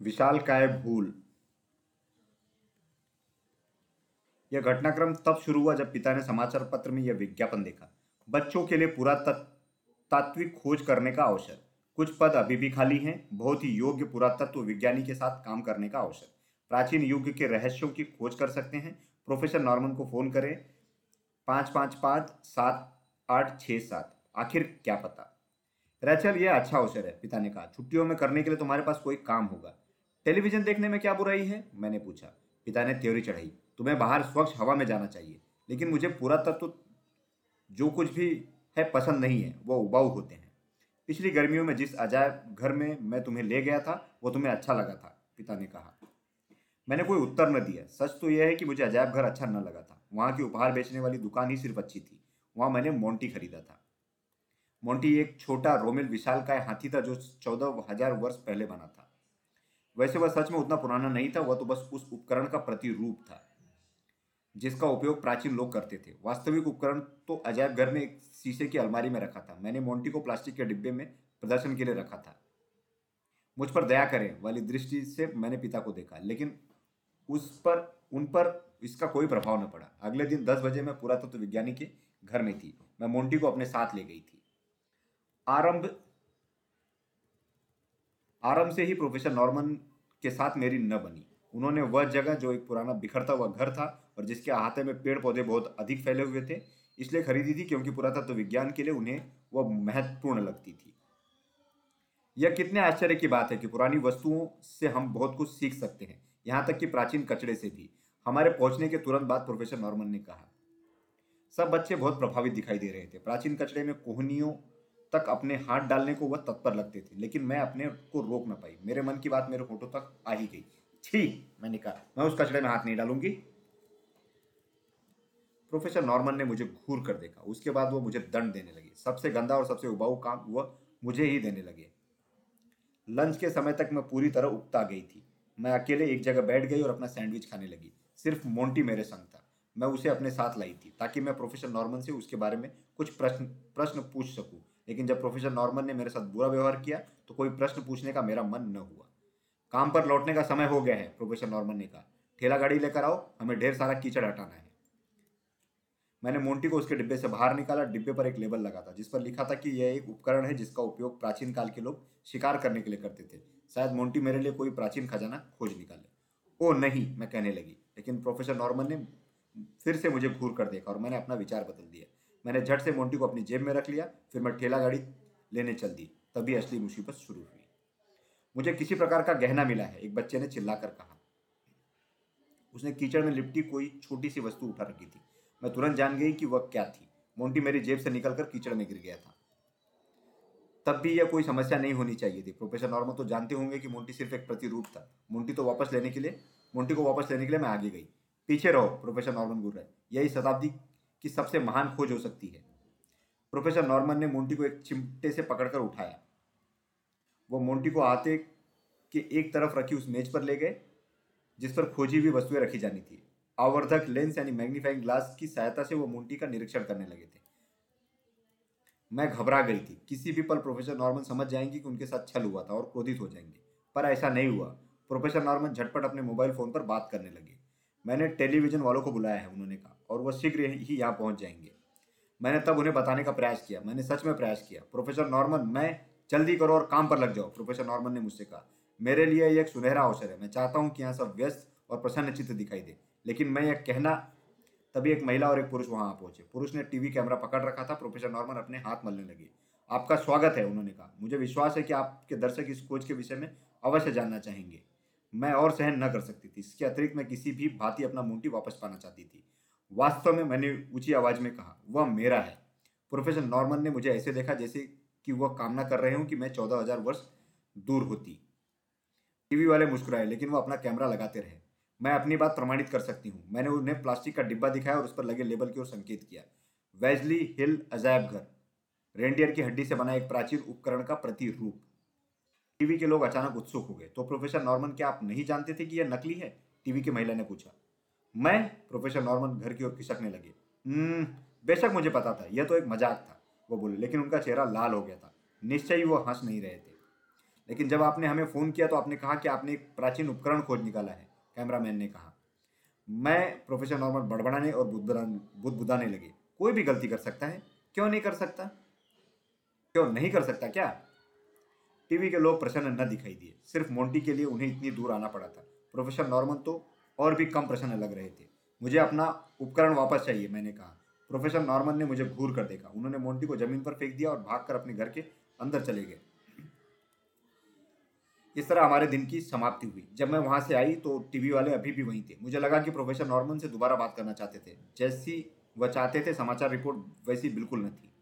विशाल काय भूल? यह घटनाक्रम तब शुरू हुआ जब पिता ने समाचार पत्र में यह विज्ञापन देखा। बच्चों के लिए पूरा तात्विक खोज करने का अवसर। कुछ पद अभी भी खाली हैं, बहुत ही योग्य पुरातत्व विज्ञानी के साथ काम करने का अवसर। प्राचीन युग के रहस्यों की खोज कर सकते हैं। प्रोफेसर नॉर्मन को फ़ोन करें। पाँच पाँच पाँच सात आठ छः सात। आखिर क्या पता? रैचल, यह अच्छा अवसर है, पिता ने कहा। छुट्टियों में करने के लिए तुम्हारे पास कोई काम होगा। टेलीविज़न देखने में क्या बुराई है? मैंने पूछा। पिता ने त्योरी चढ़ाई, तुम्हें बाहर स्वच्छ हवा में जाना चाहिए, लेकिन मुझे पूरा तत्व जो कुछ भी है पसंद नहीं है, वो उबाऊ होते हैं। पिछली गर्मियों में जिस अजायब घर में मैं तुम्हें ले गया था, वो तुम्हें अच्छा लगा था, पिता ने कहा। मैंने कोई उत्तर न दिया। सच तो यह है कि मुझे अजायब घर अच्छा न लगा था। वहाँ की उपहार बेचने वाली दुकान ही सिर्फ़ अच्छी थी। वहाँ मैंने मोंटी खरीदा था। मोंटी एक छोटा रोमिल विशाल का हाथी था, जो चौदह हज़ार वर्ष पहले बना था। वैसे वह सच में उतना पुराना नहीं था, वह तो बस उस उपकरण का प्रतिरूप था, जिसका उपयोग प्राचीन लोग करते थे। वास्तविक उपकरण तो अजायब घर में एक शीशे की अलमारी में रखा था। मैंने मोंटी को प्लास्टिक के डिब्बे में प्रदर्शन के लिए रखा था। मुझ पर दया करें वाली दृष्टि से मैंने पिता को देखा, लेकिन उस पर, उन पर इसका कोई प्रभाव न पड़ा। अगले दिन दस बजे मैं पुरातत्व तो विज्ञानी के घर में थी। मैं मोंटी को अपने साथ ले गई थी। आरंभ आरंभ से ही प्रोफेसर नॉर्मन के साथ मेरी न बनी। उन्होंने वह जगह जो एक पुराना बिखरता हुआ घर था और जिसके अहाते में पेड़ पौधे बहुत अधिक फैले हुए थे, इसलिए खरीदी थी क्योंकि पुरातत्व विज्ञान के लिए उन्हें वह महत्वपूर्ण लगती थी। यह कितने आश्चर्य की बात है कि पुरानी वस्तुओं से हम बहुत कुछ सीख सकते हैं, यहाँ तक कि प्राचीन कचड़े से भी। हमारे पहुँचने के तुरंत बाद प्रोफेसर नॉर्मन ने कहा, सब बच्चे बहुत प्रभावित दिखाई दे रहे थे। प्राचीन कचड़े में कोहनियों तक अपने हाथ डालने को वह तत्पर लगते थे, लेकिन मैं अपने को रोक न पाई। मेरे मन की बात मेरे फ़ोटो तक आ ही गई। छी, मैंने कहा, मैं उस कचड़े में हाथ नहीं डालूँगी। प्रोफेसर नॉर्मन ने मुझे घूर कर देखा। उसके बाद वो मुझे दंड देने लगे। सबसे गंदा और सबसे उबाऊ काम वह मुझे ही देने लगे। लंच के समय तक मैं पूरी तरह उगता गई थी। मैं अकेले एक जगह बैठ गई और अपना सैंडविच खाने लगी। सिर्फ़ मोंटी मेरे संग था। मैं उसे अपने साथ लाई थी, ताकि मैं प्रोफेसर नॉर्मन से उसके बारे में कुछ प्रश्न प्रश्न पूछ सकूँ। लेकिन जब प्रोफेसर नॉर्मन ने मेरे साथ बुरा व्यवहार किया तो कोई प्रश्न पूछने का मेरा मन न हुआ। काम पर लौटने का समय हो गया है, प्रोफेसर नॉर्मन ने कहा। ठेला गाड़ी लेकर आओ, हमें ढेर सारा कीचड़ हटाना है। मैंने मोंटी को उसके डिब्बे से बाहर निकाला, डिब्बे पर एक लेबल लगा था, जिस पर लिखा था कि यह एक उपकरण है जिसका उपयोग प्राचीन काल के लोग शिकार करने के लिए करते थे। शायद मोंटी मेरे लिए कोई प्राचीन खजाना खोज निकाले। ओ नहीं, मैं कहने लगी, लेकिन प्रोफेसर नॉर्मन ने फिर से मुझे घूर कर देखा और मैंने अपना विचार बदल दिया। मैंने झट से मोंटी को अपनी जेब में रख लिया, फिर मैं ठेला गाड़ी लेने चल दी। तभी असली मुसीबत शुरू हुई। मुझे किसी प्रकार का गहना मिला है, एक बच्चे ने चिल्लाकर कहा। उसने कीचड़ में लिपटी कोई छोटी सी वस्तु उठा रखी थी। मैं तुरंत जान गई कि वह क्या थी। मोंटी मेरी जेब से निकलकर कीचड़ में गिर गया था। तब भी यह कोई समस्या नहीं होनी चाहिए थी। प्रोफेसर नॉर्मल तो जानते होंगे कि मोंटी सिर्फ़ एक प्रतिरूप था। मोंटी तो वापस लेने के लिए, मोंटी को वापस लेने के लिए मैं आगे गई। पीछे रहो, प्रोफेसर नॉर्मन गुर्रे यही शताब्दी की सबसे महान खोज हो सकती है। प्रोफेसर नॉर्मन ने मोंटी को एक चिमटे से पकड़कर उठाया। वो मोंटी को आते के एक तरफ़ रखी उस मेज पर ले गए, जिस पर खोजी हुई वस्तुएँ रखी जानी थी। आवर्धक लेंस यानी मैग्नीफाइंग ग्लास की सहायता से वो मोंटी का निरीक्षण करने लगे थे। मैं घबरा गई थी। किसी भी पल प्रोफेसर नॉर्मन समझ जाएँगे कि उनके साथ छल हुआ था और क्रोधित हो जाएँगे। पर ऐसा नहीं हुआ। प्रोफेसर नॉर्मन झटपट अपने मोबाइल फ़ोन पर बात करने लगे। मैंने टेलीविज़न वालों को बुलाया है, उन्होंने कहा। और वह शीघ्र ही यहाँ पहुँच जाएँगे। मैंने तब उन्हें बताने का प्रयास किया। मैंने सच में प्रयास किया। प्रोफेसर नॉर्मन, मैं जल्दी करो और काम पर लग जाओ, प्रोफेसर नॉर्मन ने मुझसे कहा। मेरे लिए यह एक सुनहरा अवसर है। मैं चाहता हूँ कि यहाँ सब व्यस्त और प्रसन्न चित्र दिखाई दे। लेकिन मैं यह कहना, तभी एक महिला और एक पुरुष वहाँ पहुँचे। पुरुष ने टीवी कैमरा पकड़ रखा था। प्रोफेसर नॉर्मन अपने हाथ मलने लगे। आपका स्वागत है, उन्होंने कहा। मुझे विश्वास है कि आपके दर्शक इस खोज के विषय में अवश्य जानना चाहेंगे। मैं और सहन न कर सकती थी। इसके अतिरिक्त मैं किसी भी भांति अपना मुंटी वापस पाना चाहती थी। वास्तव में मैंने ऊँची आवाज़ में कहा, वह मेरा है। प्रोफेसर नॉर्मन ने मुझे ऐसे देखा जैसे कि वह कामना कर रहे हूँ कि मैं चौदह हज़ार वर्ष दूर होती। टीवी वाले मुस्कुराए, लेकिन वो अपना कैमरा लगाते रहे। मैं अपनी बात प्रमाणित कर सकती हूँ। मैंने उन्हें प्लास्टिक का डिब्बा दिखाया और उस पर लगे लेबल की ओर संकेत किया। वेजली हिल अजायब घर। रेंडियर की हड्डी से बना एक प्राचीन उपकरण का प्रतिरूप। टीवी के लोग अचानक उत्सुक हो गए। तो प्रोफेसर नॉर्मन, क्या आप नहीं जानते थे कि यह नकली है? टीवी की महिला ने पूछा। मैं? प्रोफेसर नॉर्मन घर की ओर खिसकने लगे। हम्म, बेशक मुझे पता था यह तो एक मज़ाक था वो बोले लेकिन उनका चेहरा लाल हो गया था निश्चय ही वो हंस नहीं रहे थे। लेकिन जब आपने हमें फ़ोन किया तो आपने कहा कि आपने एक प्राचीन उपकरण खोज निकाला है कैमरामैन ने कहा। मैं प्रोफेसर नॉर्मल बड़बड़ाने और बुदबुदाने लगे कोई भी गलती कर सकता है? क्यों नहीं कर सकता? क्यों नहीं कर सकता क्या? टीवी के लोग प्रसन्न न दिखाई दिए सिर्फ़ मोंटी के लिए उन्हें इतनी दूर आना पड़ा था। प्रोफेसर नॉर्मन तो और भी कम प्रसन्न लग रहे थे। मुझे अपना उपकरण वापस चाहिए, मैंने कहा। प्रोफेसर नॉर्मन ने मुझे घूर कर देखा। उन्होंने मोंटी को ज़मीन पर फेंक दिया और भागकर अपने घर के अंदर चले गए। इस तरह हमारे दिन की समाप्ति हुई। जब मैं वहाँ से आई तो टीवी वाले अभी भी वहीं थे। मुझे लगा कि प्रोफेसर नॉर्मन से दोबारा बात करना चाहते थे। जैसी वह चाहते थे, समाचार रिपोर्ट वैसी बिल्कुल न थी।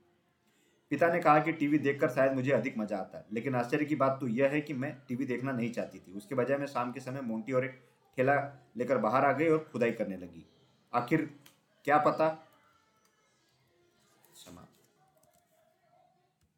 पिता ने कहा कि टीवी देखकर शायद मुझे अधिक मज़ा आता लेकिन आश्चर्य की बात तो यह है कि मैं टीवी देखना नहीं चाहती थी। उसके बजाय मैं शाम के समय मोंटी और एक ठेला लेकर बाहर आ गई और खुदाई करने लगी। आखिर क्या पता